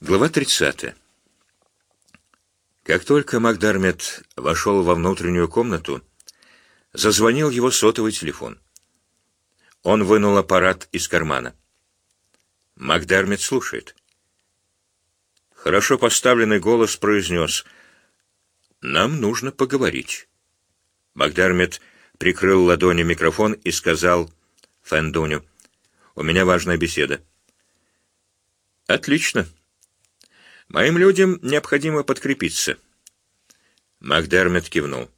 Глава 30. Как только Макдармет вошел во внутреннюю комнату, зазвонил его сотовый телефон. Он вынул аппарат из кармана. Макдармет слушает. Хорошо поставленный голос произнес «Нам нужно поговорить». Макдармет прикрыл ладонью микрофон и сказал Фэндуню «У меня важная беседа». «Отлично», Моим людям необходимо подкрепиться. Макдермет кивнул.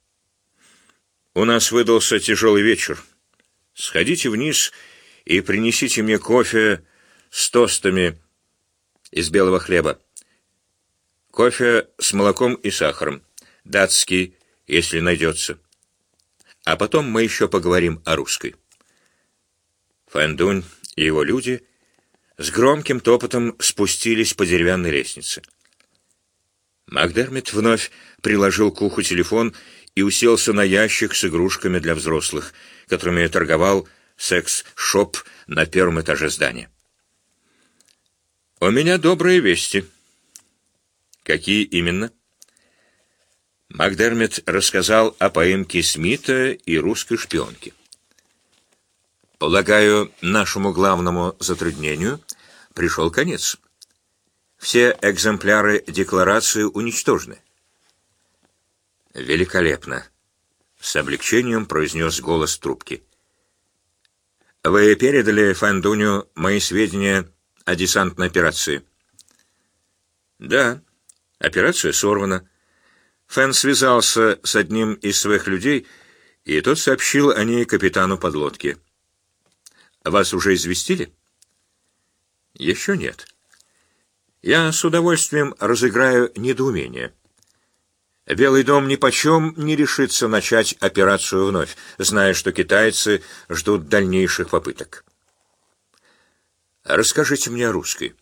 У нас выдался тяжелый вечер. Сходите вниз и принесите мне кофе с тостами из белого хлеба. Кофе с молоком и сахаром. Датский, если найдется. А потом мы еще поговорим о русской. Фэндунь и его люди с громким топотом спустились по деревянной лестнице. Макдермит вновь приложил к уху телефон и уселся на ящик с игрушками для взрослых, которыми торговал секс-шоп на первом этаже здания. «У меня добрые вести». «Какие именно?» Макдермит рассказал о поимке Смита и русской шпионки. Полагаю, нашему главному затруднению пришел конец. Все экземпляры декларации уничтожены. Великолепно. С облегчением произнес голос трубки. Вы передали Фандуню мои сведения о десантной операции? Да. Операция сорвана. Фэн связался с одним из своих людей, и тот сообщил о ней капитану подлодки. Вас уже известили? Еще нет. Я с удовольствием разыграю недоумение. Белый дом ни почем не решится начать операцию вновь, зная, что китайцы ждут дальнейших попыток. Расскажите мне о русской.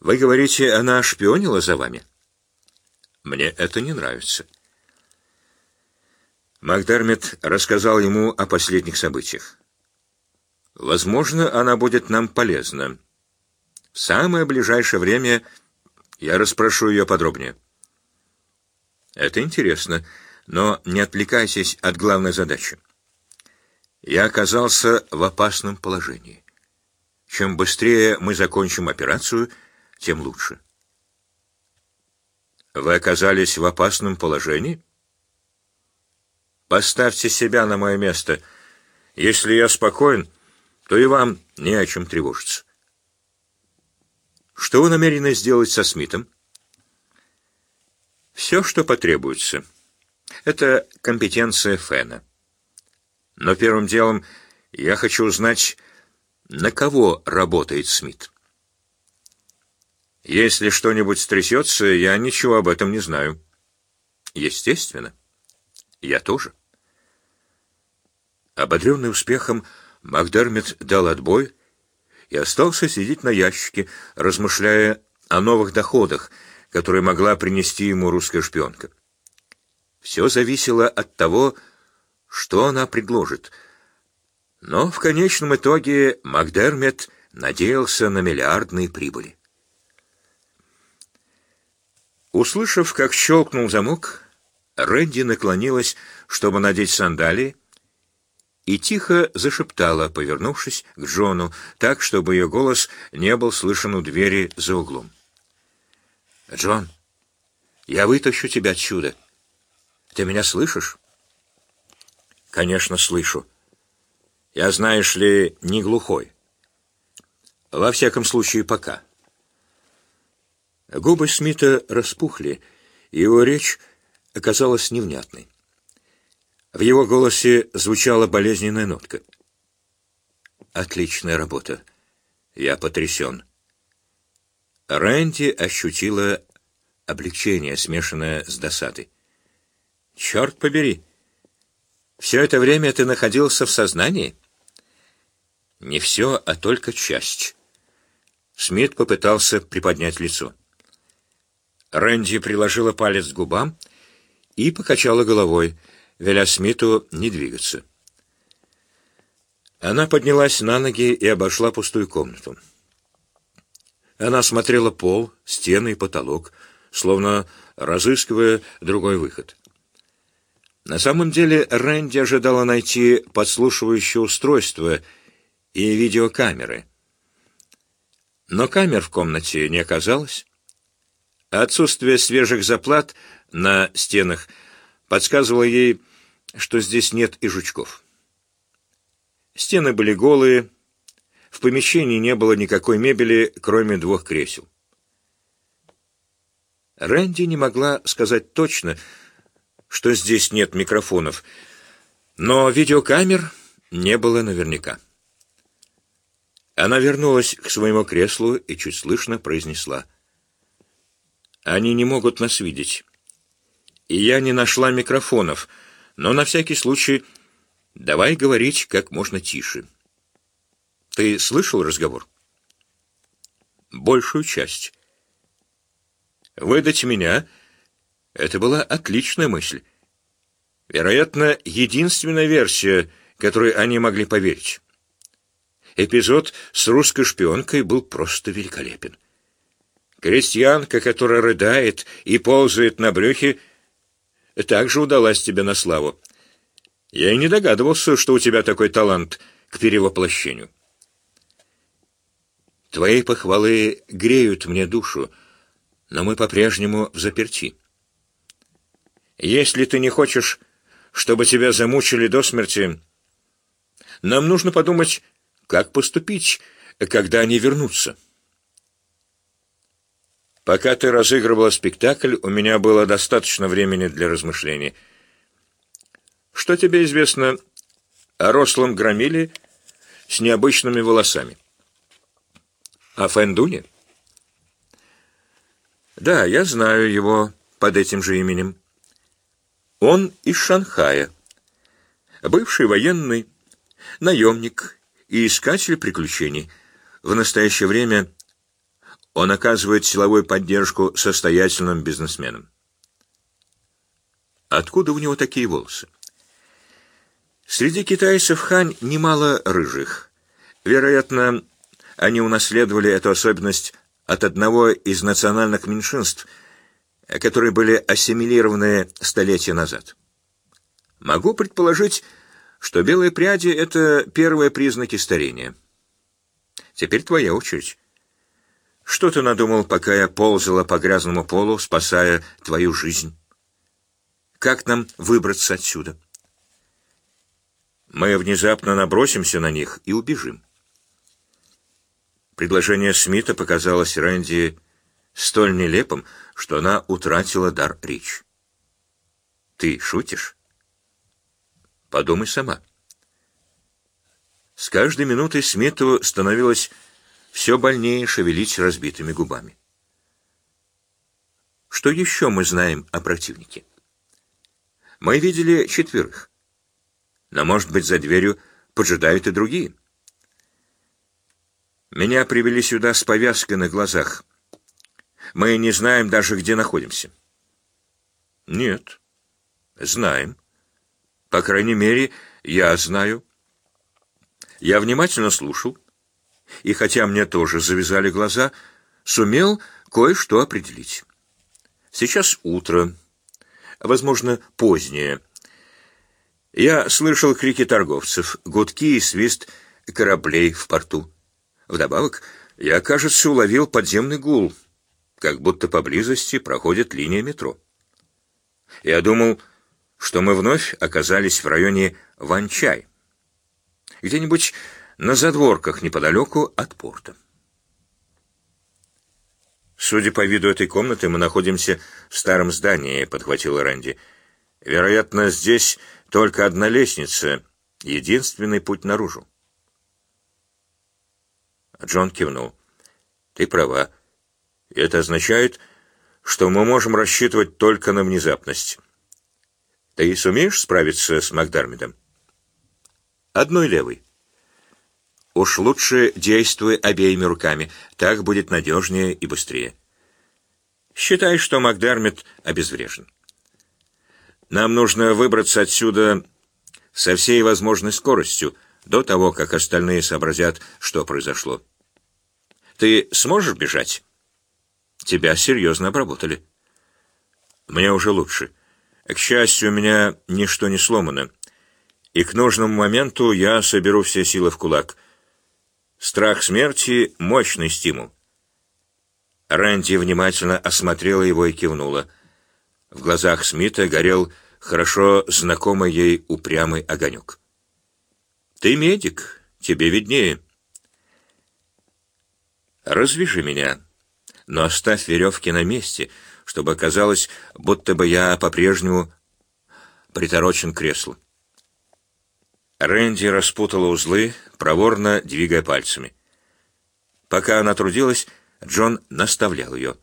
Вы говорите, она шпионила за вами? Мне это не нравится. Макдармит рассказал ему о последних событиях. Возможно, она будет нам полезна. В самое ближайшее время я расспрошу ее подробнее. Это интересно, но не отвлекайтесь от главной задачи. Я оказался в опасном положении. Чем быстрее мы закончим операцию, тем лучше. Вы оказались в опасном положении? Поставьте себя на мое место. Если я спокоен, то и вам не о чем тревожиться. Что вы намерены сделать со Смитом? Все, что потребуется. Это компетенция Фэна. Но первым делом я хочу узнать, на кого работает Смит. Если что-нибудь стрясется, я ничего об этом не знаю. Естественно. Я тоже. Ободренный успехом, Макдермит дал отбой и остался сидеть на ящике, размышляя о новых доходах, которые могла принести ему русская шпионка. Все зависело от того, что она предложит. Но в конечном итоге Макдермит надеялся на миллиардные прибыли. Услышав, как щелкнул замок, Рэнди наклонилась, чтобы надеть сандалии, и тихо зашептала, повернувшись к Джону, так, чтобы ее голос не был слышен у двери за углом. «Джон, я вытащу тебя отсюда. Ты меня слышишь?» «Конечно, слышу. Я, знаешь ли, не глухой. Во всяком случае, пока». Губы Смита распухли, и его речь оказалась невнятной. В его голосе звучала болезненная нотка. Отличная работа. Я потрясен. Рэнди ощутила облегчение, смешанное с досадой. Черт побери! Все это время ты находился в сознании? Не все, а только часть. Смит попытался приподнять лицо. Рэнди приложила палец к губам и покачала головой, веля Смиту не двигаться. Она поднялась на ноги и обошла пустую комнату. Она смотрела пол, стены и потолок, словно разыскивая другой выход. На самом деле Рэнди ожидала найти подслушивающее устройство и видеокамеры. Но камер в комнате не оказалось. Отсутствие свежих заплат на стенах подсказывало ей, что здесь нет и жучков. Стены были голые, в помещении не было никакой мебели, кроме двух кресел. Рэнди не могла сказать точно, что здесь нет микрофонов, но видеокамер не было наверняка. Она вернулась к своему креслу и чуть слышно произнесла. «Они не могут нас видеть. И я не нашла микрофонов, но на всякий случай давай говорить как можно тише». Ты слышал разговор? Большую часть. Выдать меня — это была отличная мысль. Вероятно, единственная версия, которой они могли поверить. Эпизод с русской шпионкой был просто великолепен. Крестьянка, которая рыдает и ползает на брюхе, также удалась тебе на славу. Я и не догадывался, что у тебя такой талант к перевоплощению. Твои похвалы греют мне душу, но мы по-прежнему в заперти. Если ты не хочешь, чтобы тебя замучили до смерти, нам нужно подумать, как поступить, когда они вернутся. Пока ты разыгрывала спектакль, у меня было достаточно времени для размышлений. Что тебе известно о рослом громиле с необычными волосами? О Фэндуне? Да, я знаю его под этим же именем. Он из Шанхая. Бывший военный, наемник и искатель приключений. В настоящее время он оказывает силовую поддержку состоятельным бизнесменам. Откуда у него такие волосы? Среди китайцев Хань немало рыжих. Вероятно, они унаследовали эту особенность от одного из национальных меньшинств, которые были ассимилированы столетия назад. Могу предположить, что белые пряди — это первые признаки старения. Теперь твоя очередь. Что ты надумал, пока я ползала по грязному полу, спасая твою жизнь? Как нам выбраться отсюда? Мы внезапно набросимся на них и убежим. Предложение Смита показалось Рэнди столь нелепым, что она утратила дар речи. «Ты шутишь?» «Подумай сама». С каждой минутой Смиту становилось все больнее шевелить разбитыми губами. Что еще мы знаем о противнике? Мы видели четверых. Но, может быть, за дверью поджидают и другие. Меня привели сюда с повязкой на глазах. Мы не знаем даже, где находимся. Нет, знаем. По крайней мере, я знаю. Я внимательно слушал, и хотя мне тоже завязали глаза, сумел кое-что определить. Сейчас утро, возможно, позднее. Я слышал крики торговцев, гудки и свист кораблей в порту. Вдобавок, я, кажется, уловил подземный гул, как будто поблизости проходит линия метро. Я думал, что мы вновь оказались в районе Ванчай, где-нибудь на задворках неподалеку от порта. «Судя по виду этой комнаты, мы находимся в старом здании», — подхватил Рэнди. «Вероятно, здесь только одна лестница, единственный путь наружу». Джон кивнул. «Ты права. Это означает, что мы можем рассчитывать только на внезапность. Ты сумеешь справиться с Макдармидом?» «Одной левой». «Уж лучше действуй обеими руками. Так будет надежнее и быстрее». «Считай, что Макдармид обезврежен. Нам нужно выбраться отсюда со всей возможной скоростью, до того, как остальные сообразят, что произошло. Ты сможешь бежать? Тебя серьезно обработали. Мне уже лучше. К счастью, у меня ничто не сломано, и к нужному моменту я соберу все силы в кулак. Страх смерти — мощный стимул. Рэнди внимательно осмотрела его и кивнула. В глазах Смита горел хорошо знакомый ей упрямый огонек. «Ты медик, тебе виднее». «Развяжи меня, но оставь веревки на месте», чтобы казалось, будто бы я по-прежнему приторочен к креслу. Рэнди распутала узлы, проворно двигая пальцами. Пока она трудилась, Джон наставлял ее.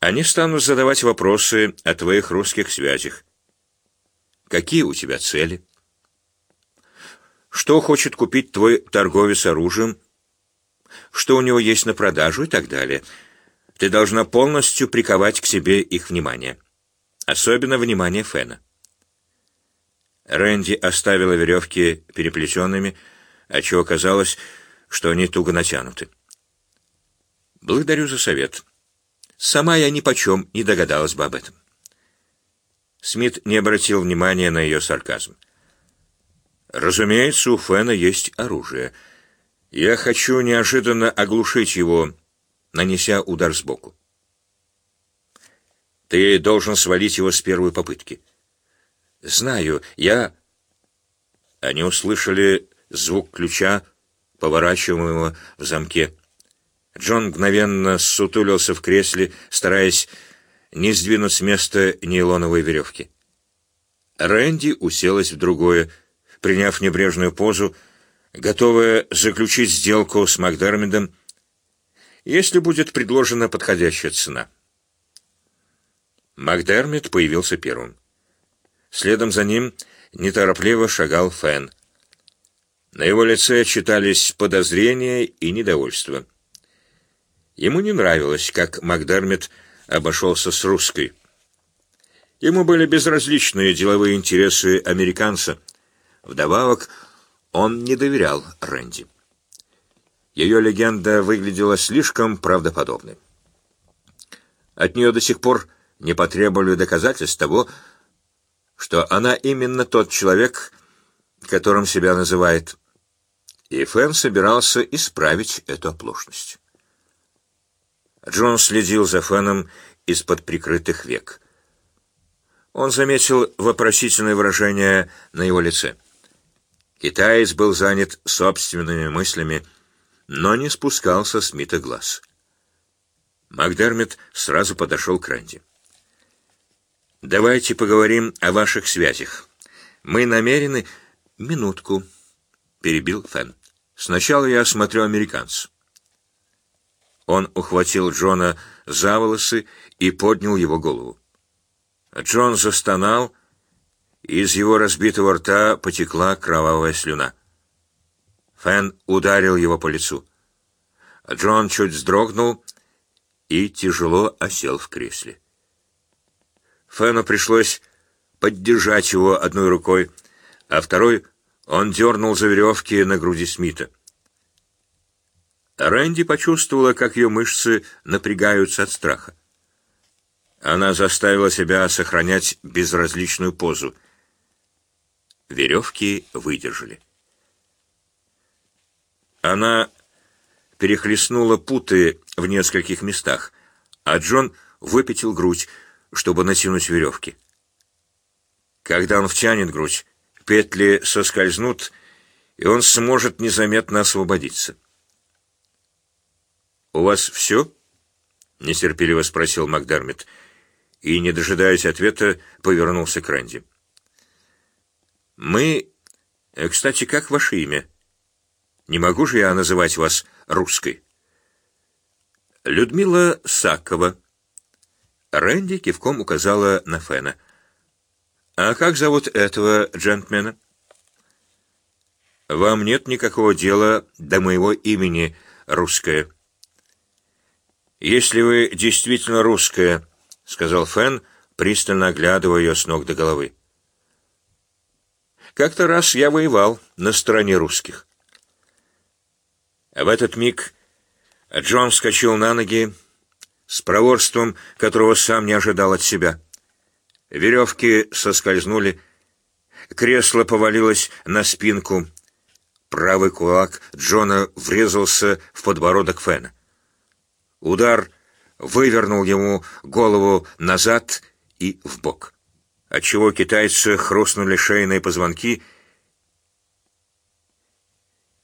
«Они станут задавать вопросы о твоих русских связях. Какие у тебя цели? Что хочет купить твой торговец оружием? Что у него есть на продажу и так далее?» Ты должна полностью приковать к себе их внимание. Особенно внимание Фена. Рэнди оставила веревки переплетенными, отчего казалось, что они туго натянуты. Благодарю за совет. Сама я ни почем не догадалась бы об этом. Смит не обратил внимания на ее сарказм. Разумеется, у Фена есть оружие. Я хочу неожиданно оглушить его нанеся удар сбоку. Ты должен свалить его с первой попытки. Знаю, я... Они услышали звук ключа, поворачиваемого в замке. Джон мгновенно сутулился в кресле, стараясь не сдвинуть с места нейлоновой веревки. Рэнди уселась в другое, приняв небрежную позу, готовая заключить сделку с Макдермидом если будет предложена подходящая цена. Макдермит появился первым. Следом за ним неторопливо шагал Фэн. На его лице читались подозрения и недовольство. Ему не нравилось, как Макдермит обошелся с русской. Ему были безразличны деловые интересы американца. Вдобавок, он не доверял Рэнди. Ее легенда выглядела слишком правдоподобной. От нее до сих пор не потребовали доказательств того, что она именно тот человек, которым себя называет. И Фэн собирался исправить эту оплошность. Джон следил за Фэном из-под прикрытых век. Он заметил вопросительное выражение на его лице. Китаец был занят собственными мыслями, но не спускал со Смита глаз. Макдермит сразу подошел к Ранди. «Давайте поговорим о ваших связях. Мы намерены...» «Минутку», — перебил Фэн. «Сначала я осмотрю американца». Он ухватил Джона за волосы и поднял его голову. Джон застонал, и из его разбитого рта потекла кровавая слюна. Фэн ударил его по лицу. Джон чуть вздрогнул и тяжело осел в кресле. Фэну пришлось поддержать его одной рукой, а второй он дернул за веревки на груди Смита. Рэнди почувствовала, как ее мышцы напрягаются от страха. Она заставила себя сохранять безразличную позу. Веревки выдержали. Она перехлестнула путы в нескольких местах, а Джон выпятил грудь, чтобы натянуть веревки. Когда он втянет грудь, петли соскользнут, и он сможет незаметно освободиться. «У вас все?» — нетерпеливо спросил Макдермит, и, не дожидаясь ответа, повернулся к Рэнди. «Мы... Э, кстати, как ваше имя?» Не могу же я называть вас русской. Людмила Сакова. Рэнди кивком указала на Фена. А как зовут этого джентльмена? Вам нет никакого дела до моего имени, русская. Если вы действительно русская, сказал Фен, пристально оглядывая ее с ног до головы. Как-то раз я воевал на стороне русских. В этот миг Джон вскочил на ноги с проворством, которого сам не ожидал от себя. Веревки соскользнули, кресло повалилось на спинку. Правый кулак Джона врезался в подбородок Фена. Удар вывернул ему голову назад и в бок, отчего китайцы хрустнули шейные позвонки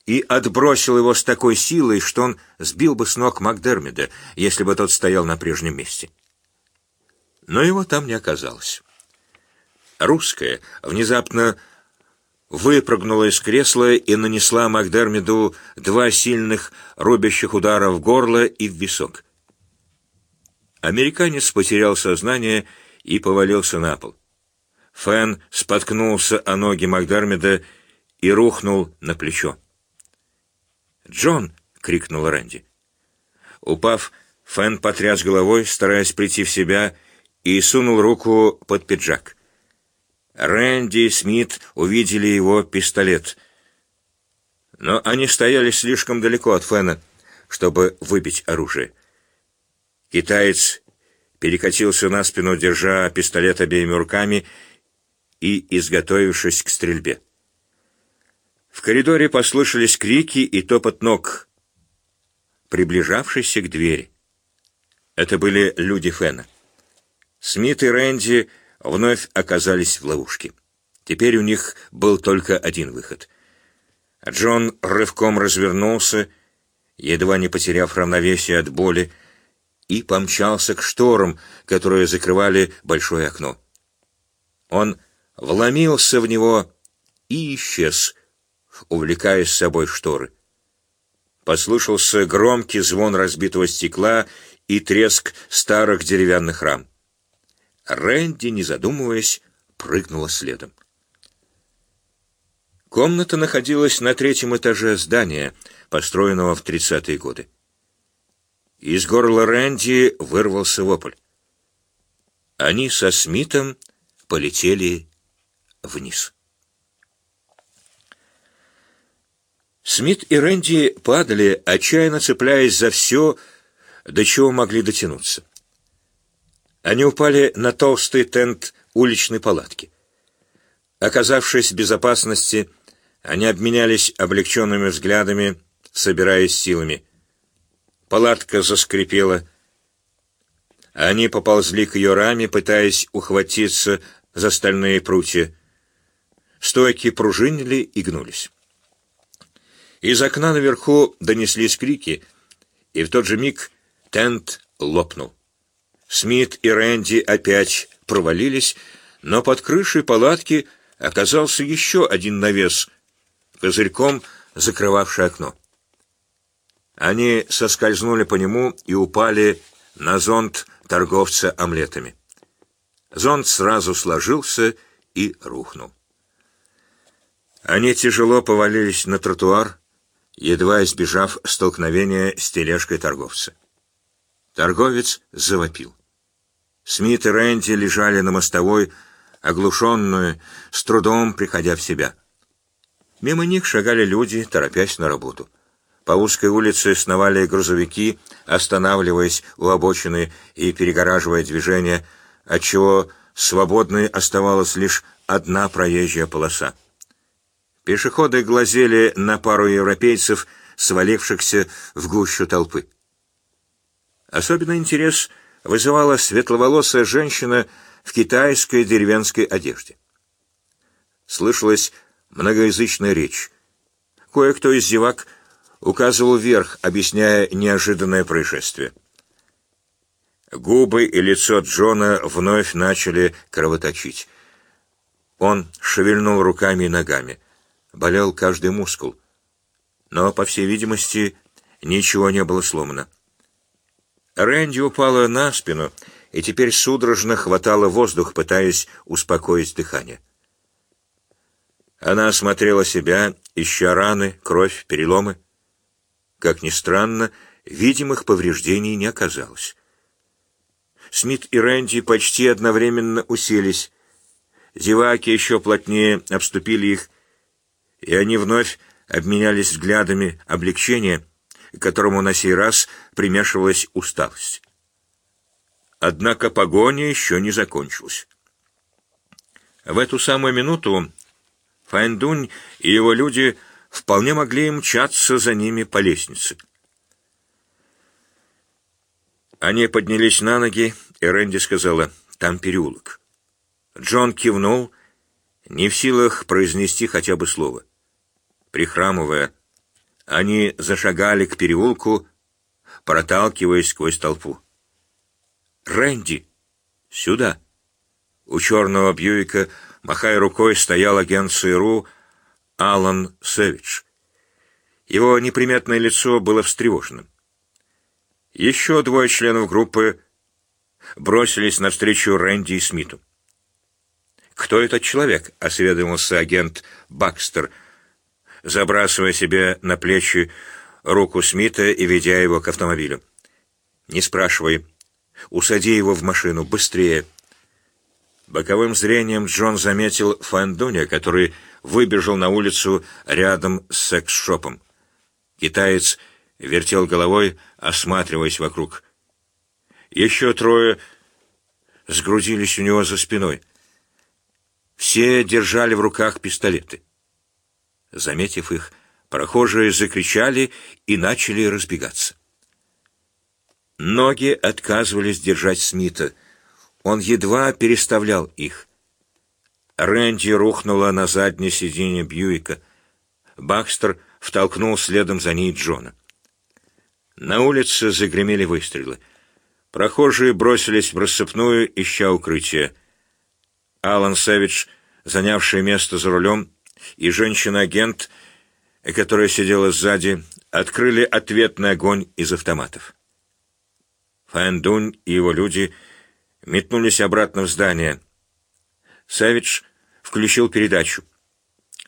и отбросил его с такой силой, что он сбил бы с ног Макдермида, если бы тот стоял на прежнем месте. Но его там не оказалось. Русская внезапно выпрыгнула из кресла и нанесла Макдермиду два сильных рубящих удара в горло и в висок. Американец потерял сознание и повалился на пол. Фэн споткнулся о ноги Макдермида и рухнул на плечо. «Джон!» — крикнул Рэнди. Упав, Фэн потряс головой, стараясь прийти в себя, и сунул руку под пиджак. Рэнди и Смит увидели его пистолет. Но они стояли слишком далеко от Фэна, чтобы выбить оружие. Китаец перекатился на спину, держа пистолет обеими руками и изготовившись к стрельбе. В коридоре послышались крики и топот ног, приближавшийся к двери. Это были люди Фэна. Смит и Рэнди вновь оказались в ловушке. Теперь у них был только один выход. Джон рывком развернулся, едва не потеряв равновесие от боли, и помчался к шторам, которые закрывали большое окно. Он вломился в него и исчез, увлекая с собой шторы. Послышался громкий звон разбитого стекла и треск старых деревянных рам. Рэнди, не задумываясь, прыгнула следом. Комната находилась на третьем этаже здания, построенного в тридцатые годы. Из горла Рэнди вырвался вопль. Они со Смитом полетели вниз. Смит и Рэнди падали, отчаянно цепляясь за все, до чего могли дотянуться. Они упали на толстый тент уличной палатки. Оказавшись в безопасности, они обменялись облегченными взглядами, собираясь силами. Палатка заскрипела. Они поползли к ее раме, пытаясь ухватиться за стальные прутья. Стойки пружинили и гнулись. Из окна наверху донеслись крики, и в тот же миг тент лопнул. Смит и Рэнди опять провалились, но под крышей палатки оказался еще один навес, козырьком закрывавший окно. Они соскользнули по нему и упали на зонт торговца омлетами. Зонт сразу сложился и рухнул. Они тяжело повалились на тротуар, едва избежав столкновения с тележкой торговца. Торговец завопил. Смит и Рэнди лежали на мостовой, оглушенные, с трудом приходя в себя. Мимо них шагали люди, торопясь на работу. По узкой улице сновали грузовики, останавливаясь у обочины и перегораживая движение, отчего свободной оставалась лишь одна проезжая полоса. Пешеходы глазели на пару европейцев, свалившихся в гущу толпы. Особенный интерес вызывала светловолосая женщина в китайской деревенской одежде. Слышалась многоязычная речь. Кое-кто из зевак указывал вверх, объясняя неожиданное происшествие. Губы и лицо Джона вновь начали кровоточить. Он шевельнул руками и ногами болел каждый мускул, но, по всей видимости, ничего не было сломано. Рэнди упала на спину и теперь судорожно хватала воздух, пытаясь успокоить дыхание. Она осмотрела себя, ища раны, кровь, переломы. Как ни странно, видимых повреждений не оказалось. Смит и Рэнди почти одновременно уселись. Зеваки еще плотнее обступили их и они вновь обменялись взглядами облегчения, которому на сей раз примешивалась усталость. Однако погоня еще не закончилась. В эту самую минуту Файндунь и его люди вполне могли мчаться за ними по лестнице. Они поднялись на ноги, и Рэнди сказала, «Там переулок». Джон кивнул, не в силах произнести хотя бы слово. Прихрамывая, они зашагали к переулку, проталкиваясь сквозь толпу. «Рэнди! Сюда!» У черного Бьюика, махая рукой, стоял агент ЦРУ Алан Сэвидж. Его неприметное лицо было встревоженным. Еще двое членов группы бросились навстречу Рэнди и Смиту. «Кто этот человек?» — осведомился агент Бакстер, забрасывая себе на плечи руку Смита и ведя его к автомобилю. «Не спрашивай. Усади его в машину. Быстрее!» Боковым зрением Джон заметил Фандуня, который выбежал на улицу рядом с секс-шопом. Китаец вертел головой, осматриваясь вокруг. Еще трое сгрудились у него за спиной. Все держали в руках пистолеты. Заметив их, прохожие закричали и начали разбегаться. Ноги отказывались держать Смита — он едва переставлял их. Рэнди рухнула на заднее сиденье Бьюика. Бакстер втолкнул следом за ней Джона. На улице загремели выстрелы. Прохожие бросились в рассыпную, ища укрытие. Алан Сэвидж, занявший место за рулем, и женщина-агент, которая сидела сзади, открыли ответный огонь из автоматов. Фэн Дунь и его люди — метнулись обратно в здание. Савич включил передачу.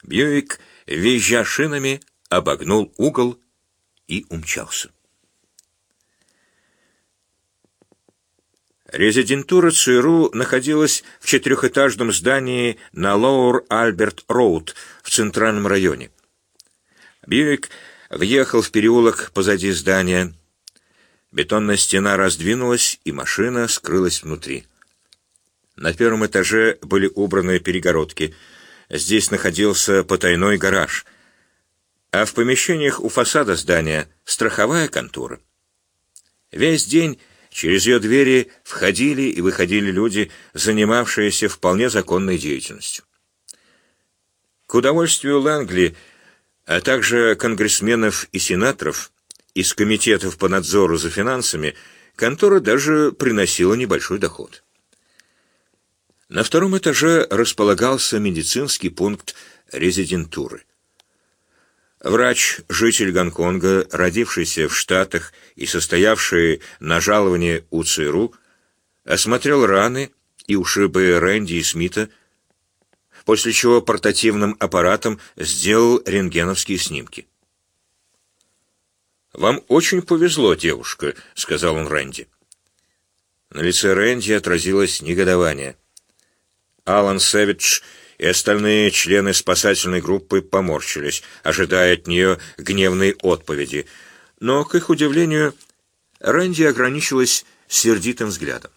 Бьюик, визжа шинами, обогнул угол и умчался. Резидентура ЦРУ находилась в четырехэтажном здании на Лоур-Альберт-Роуд в центральном районе. Бьюик въехал в переулок позади здания, Бетонная стена раздвинулась, и машина скрылась внутри. На первом этаже были убраны перегородки. Здесь находился потайной гараж. А в помещениях у фасада здания страховая контора. Весь день через ее двери входили и выходили люди, занимавшиеся вполне законной деятельностью. К удовольствию Лэнгли, а также конгрессменов и сенаторов, из комитетов по надзору за финансами контора даже приносила небольшой доход. На втором этаже располагался медицинский пункт резидентуры. Врач, житель Гонконга, родившийся в Штатах и состоявший на жаловании у ЦРУ, осмотрел раны и ушибы Рэнди и Смита, после чего портативным аппаратом сделал рентгеновские снимки. «Вам очень повезло, девушка», — сказал он Рэнди. На лице Рэнди отразилось негодование. Алан Сэвидж и остальные члены спасательной группы поморщились, ожидая от нее гневной отповеди. Но, к их удивлению, Рэнди ограничилась сердитым взглядом.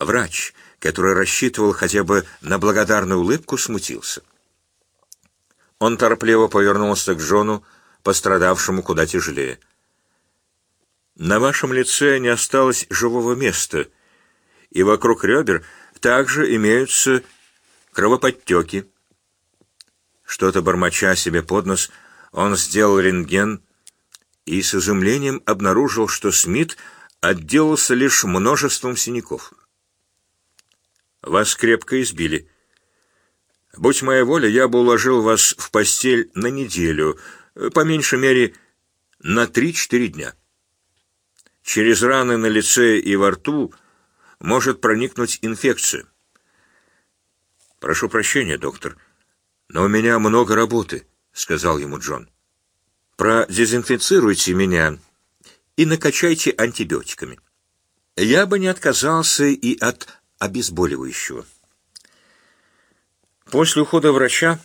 Врач, который рассчитывал хотя бы на благодарную улыбку, смутился. Он торопливо повернулся к Джону, пострадавшему куда тяжелее. На вашем лице не осталось живого места, и вокруг ребер также имеются кровоподтеки. Что-то бормоча себе под нос, он сделал рентген и с изумлением обнаружил, что Смит отделался лишь множеством синяков. Вас крепко избили. Будь моя воля, я бы уложил вас в постель на неделю, по меньшей мере, на три-четыре дня. Через раны на лице и во рту может проникнуть инфекция. Прошу прощения, доктор, но у меня много работы, сказал ему Джон. Продезинфицируйте меня и накачайте антибиотиками. Я бы не отказался и от обезболивающего. После ухода врача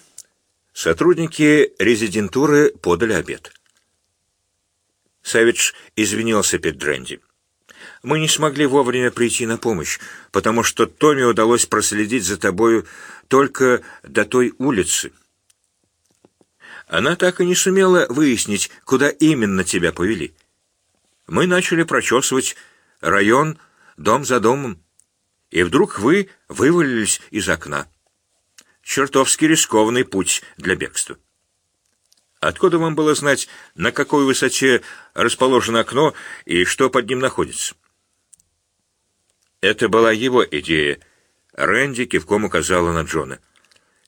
Сотрудники резидентуры подали обед. Савич извинился перед Рэнди. Мы не смогли вовремя прийти на помощь, потому что Томми удалось проследить за тобою только до той улицы. Она так и не сумела выяснить, куда именно тебя повели. Мы начали прочесывать район дом за домом, и вдруг вы вывалились из окна. Чертовски рискованный путь для бегства. Откуда вам было знать, на какой высоте расположено окно и что под ним находится? Это была его идея. Рэнди кивком указала на Джона.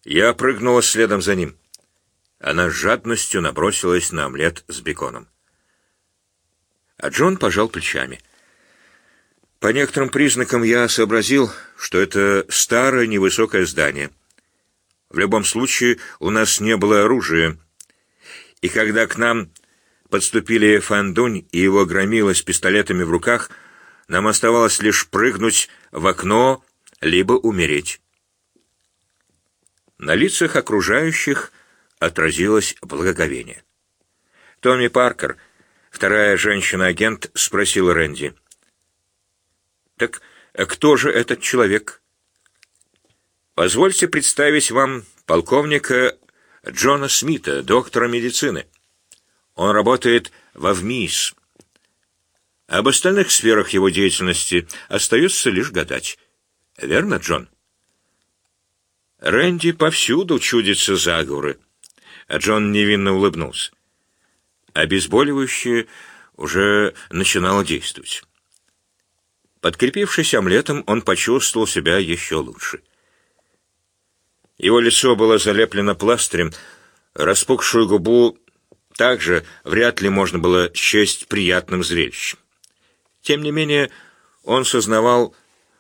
Я прыгнула следом за ним. Она с жадностью набросилась на омлет с беконом. А Джон пожал плечами. По некоторым признакам я сообразил, что это старое невысокое здание. В любом случае, у нас не было оружия, и когда к нам подступили Фандунь и его громила с пистолетами в руках, нам оставалось лишь прыгнуть в окно, либо умереть. На лицах окружающих отразилось благоговение. Томми Паркер, вторая женщина-агент, спросила Рэнди. «Так кто же этот человек?» «Позвольте представить вам полковника Джона Смита, доктора медицины. Он работает во ВМИС. Об остальных сферах его деятельности остается лишь гадать. Верно, Джон? Рэнди повсюду чудятся заговоры. А Джон невинно улыбнулся. Обезболивающее уже начинало действовать. Подкрепившись омлетом, он почувствовал себя еще лучше. Его лицо было залеплено пластырем, распухшую губу также вряд ли можно было счесть приятным зрелищем. Тем не менее, он сознавал,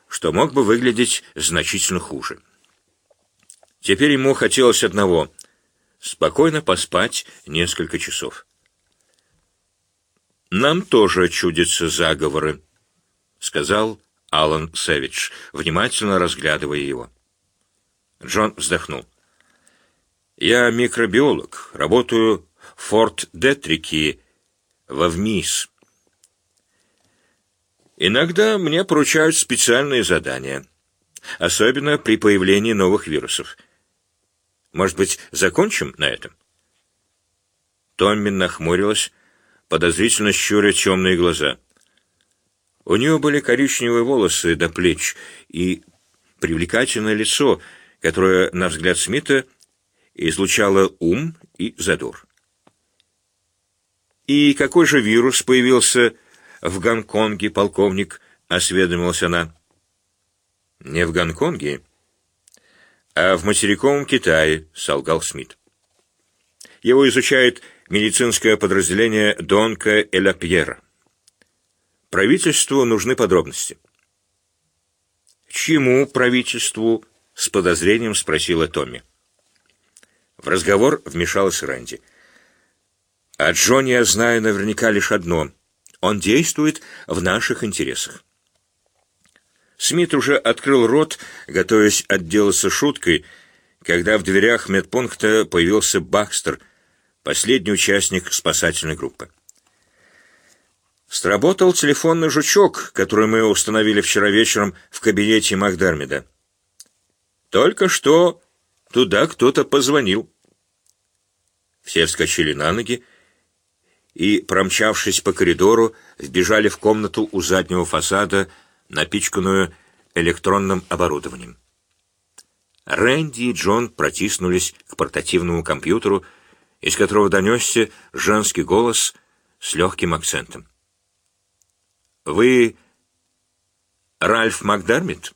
что мог бы выглядеть значительно хуже. Теперь ему хотелось одного — спокойно поспать несколько часов. «Нам тоже чудятся заговоры», — сказал Алан Сэвидж, внимательно разглядывая его. Джон вздохнул. «Я микробиолог, работаю в Форт Детрики во ВМИС. Иногда мне поручают специальные задания, особенно при появлении новых вирусов. Может быть, закончим на этом?» Томми нахмурилась, подозрительно щуря темные глаза. У нее были коричневые волосы до плеч и привлекательное лицо — которая, на взгляд Смита, излучала ум и задор. «И какой же вирус появился в Гонконге, полковник?» — осведомилась она. «Не в Гонконге, а в материковом Китае», — солгал Смит. «Его изучает медицинское подразделение Донка Эля Пьера. Правительству нужны подробности». «Чему правительству?» — с подозрением спросила Томми. В разговор вмешалась Рэнди. «О Джонни я знаю наверняка лишь одно. Он действует в наших интересах». Смит уже открыл рот, готовясь отделаться шуткой, когда в дверях медпункта появился Бакстер, последний участник спасательной группы. Сработал телефонный жучок, который мы установили вчера вечером в кабинете Макдармида. Только что туда кто-то позвонил. Все вскочили на ноги и, промчавшись по коридору, вбежали в комнату у заднего фасада, напичканную электронным оборудованием. Рэнди и Джон протиснулись к портативному компьютеру, из которого донесся женский голос с легким акцентом. «Вы Ральф Макдармит?»